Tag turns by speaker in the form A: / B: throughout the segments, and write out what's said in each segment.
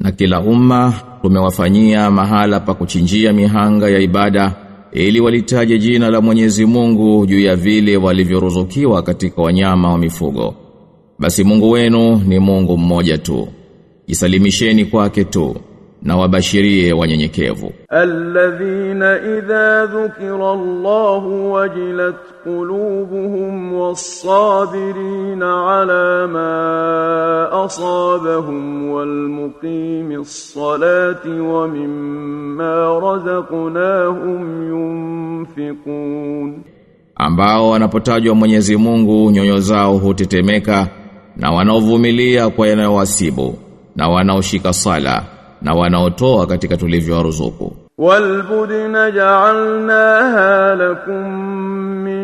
A: Na kila umma tumewafanyia mahala pa kuchinjia mihanga ya ibada ili walitaje jina la Mwenyezi Mungu juu ya vile walivyoruzukiwa katika wanyama wa mifugo. Basi Mungu wenu ni Mungu mmoja tu. Jisalimisheni kwake tu na wabashirie wanyenyekevu.
B: Alladhina idha dhukira Allahu wajilat qulubuhum والصابرين على ما أصابهم والمقيم الصلاة ومما رزقناهم ينفقون
A: ambao wanapotajwa Mwenyezi Mungu nyoyo zao hutetemeka na wanaovumilia kwa yanayowasibu na wanaoshika sala na wanaotoa katika tulivyowaruzuku
B: والبدن جعلناها لكم من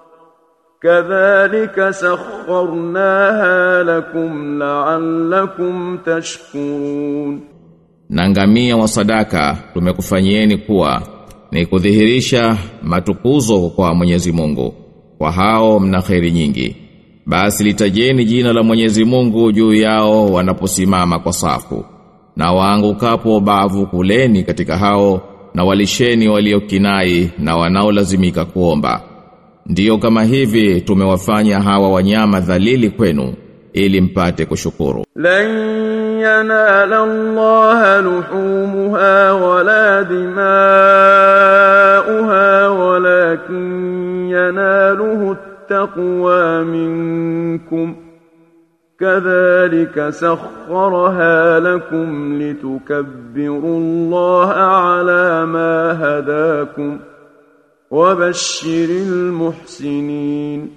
B: kadhalika sakharnaha lakum la'allakum tashkurun.
A: Na ngamia wa sadaka tumekufanyieni kuwa ni kudhihirisha matukuzo kwa Mwenyezi Mungu. Kwa hao mna kheri nyingi. Basi litajeni jina la Mwenyezi Mungu juu yao wanaposimama kwa safu. Na waangukapo bavu kuleni katika hao na walisheni waliokinai na wanaolazimika kuomba. ndiyo kama hivi tumewafanya hawa wanyama dhalili kwenu ili mpate kushukuru
B: لن ينال الله لحومها ولا دماؤها ولكن يناله التقوى منكم كذلك سخرها لكم لتكبروا الله على ما هداكم wabashiri muhsinin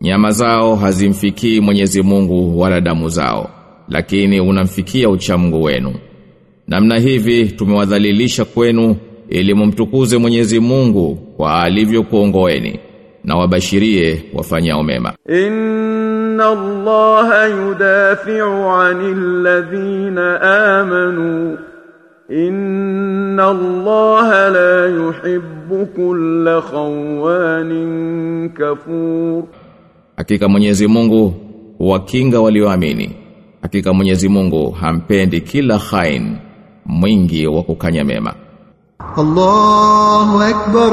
A: Nyama zao hazimfikii Mwenyezi Mungu wala damu zao lakini unamfikia uchamungu wenu. Namna hivi tumewadhalilisha kwenu ili mumtukuze Mwenyezi Mungu kwa alivyokuongoeni na wabashirie wafanyao mema.
B: Inna Allah yudafi'u 'anil amanu. Inna Allah la yuhibbu kulla khawanin kafur,
A: hakika Mwenyezi Mungu wakinga walioamini, hakika Mwenyezi Mungu hampendi kila khain mwingi wa kukanya mema.
C: Allahu akbar,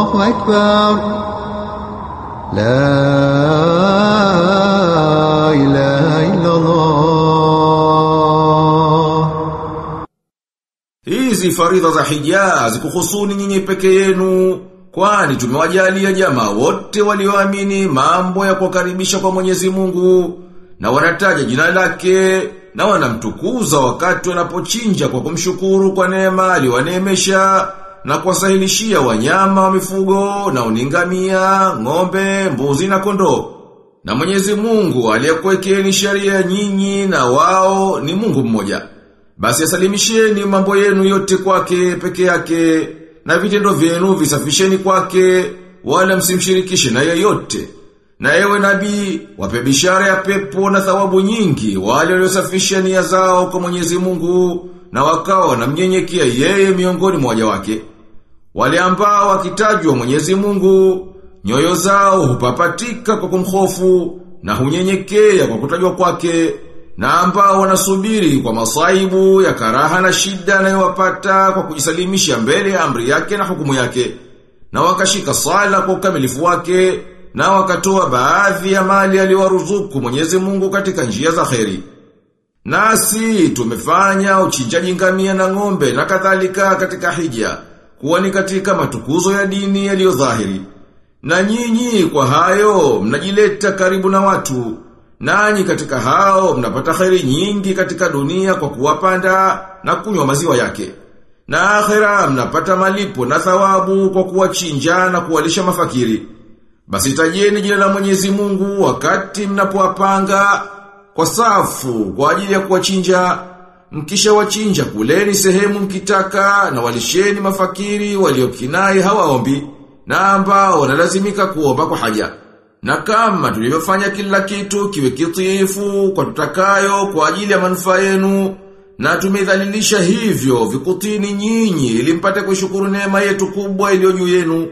C: Allahu akbar, la ilaha illa Allah
D: Hizi faridha za hija zikuhusuni nyinyi peke yenu kwani tumewajalia jamaa wote walioamini mambo ya kukaribisha kwa Mwenyezi Mungu na wanataja jina lake na wanamtukuza wakati wanapochinja kwa kumshukuru kwa neema aliyowaneemesha na kuwasahilishia wanyama wa mifugo na uningamia, ng'ombe, mbuzi na kondoo. Na Mwenyezi Mungu aliyekuwekeni sheria nyinyi na wao ni Mungu mmoja. Basi asalimisheni mambo yenu yote kwake peke yake na vitendo vyenu visafisheni kwake wala msimshirikishe na yeyote. Na ewe nabii wape bishara ya pepo na thawabu nyingi wale waliosafisha nia zao kwa Mwenyezi Mungu na wakawa na wanamnyenyekea yeye miongoni mwa waja wake. Wale ambao wakitajwa Mwenyezi Mungu nyoyo zao hupapatika kwa kumhofu na hunyenyekea kwa kutajwa kwake na ambao wanasubiri kwa masaibu ya karaha na shida anayowapata kwa kujisalimisha mbele ya amri yake na hukumu yake na wakashika sala kwa ukamilifu wake na wakatoa baadhi ya mali aliyowaruzuku Mwenyezi Mungu katika njia za kheri. Nasi tumefanya uchinjaji ngamia na ng'ombe na kadhalika katika hija kuwa ni katika matukuzo ya dini yaliyo dhahiri. Na nyinyi kwa hayo mnajileta karibu na watu. Nanyi katika hao mnapata khairi nyingi katika dunia kwa kuwapanda na kunywa maziwa yake. Na akhera mnapata malipo na thawabu kwa kuwachinja na kuwalisha mafakiri. Basi tajeni jina la Mwenyezi Mungu wakati mnapowapanga kwa safu kwa ajili ya kuwachinja. Mkisha wachinja kuleni sehemu mkitaka na walisheni mafakiri waliokinai hawaombi na ambao wanalazimika kuomba kwa haja. Na kama tulivyofanya kila kitu kiwe kitiifu kwa tutakayo kwa ajili ya manufaa yenu na tumedhalilisha hivyo vikutini nyinyi ili mpate kushukuru neema yetu kubwa iliyo juu yenu.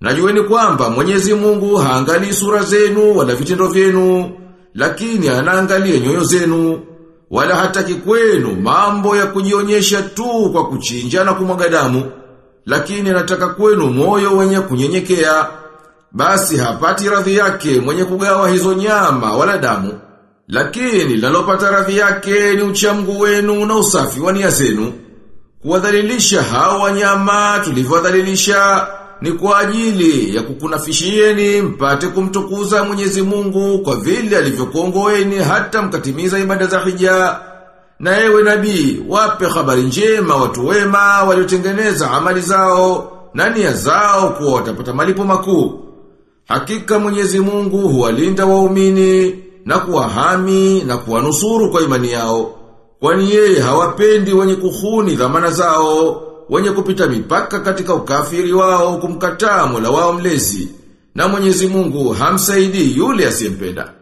D: Najueni kwamba Mwenyezi Mungu haangali sura zenu wala vitendo vyenu, lakini anaangalia nyoyo zenu. Wala hataki kwenu mambo ya kujionyesha tu kwa kuchinja na kumwaga damu, lakini anataka kwenu moyo wenye kunyenyekea. Basi hapati radhi yake mwenye kugawa hizo nyama wala damu. Lakini lalopata radhi yake ni uchamgu wenu na usafi wa nia zenu. Kuwadhalilisha hao wanyama tulivyowadhalilisha ni kwa ajili ya kukunafishieni mpate kumtukuza Mwenyezi Mungu kwa vile alivyokuongoeni hata mkatimiza ibada za hija. Na ewe nabii, wape habari njema watu wema waliotengeneza amali zao na nia zao kuwa watapata malipo makuu. Hakika Mwenyezi Mungu huwalinda waumini na kuwahami na kuwanusuru kwa imani yao. Kwani yeye hawapendi wenye kuhuni dhamana zao, wenye kupita mipaka katika ukafiri wao kumkataa Mola wao mlezi. Na Mwenyezi Mungu hamsaidii yule asiyempenda.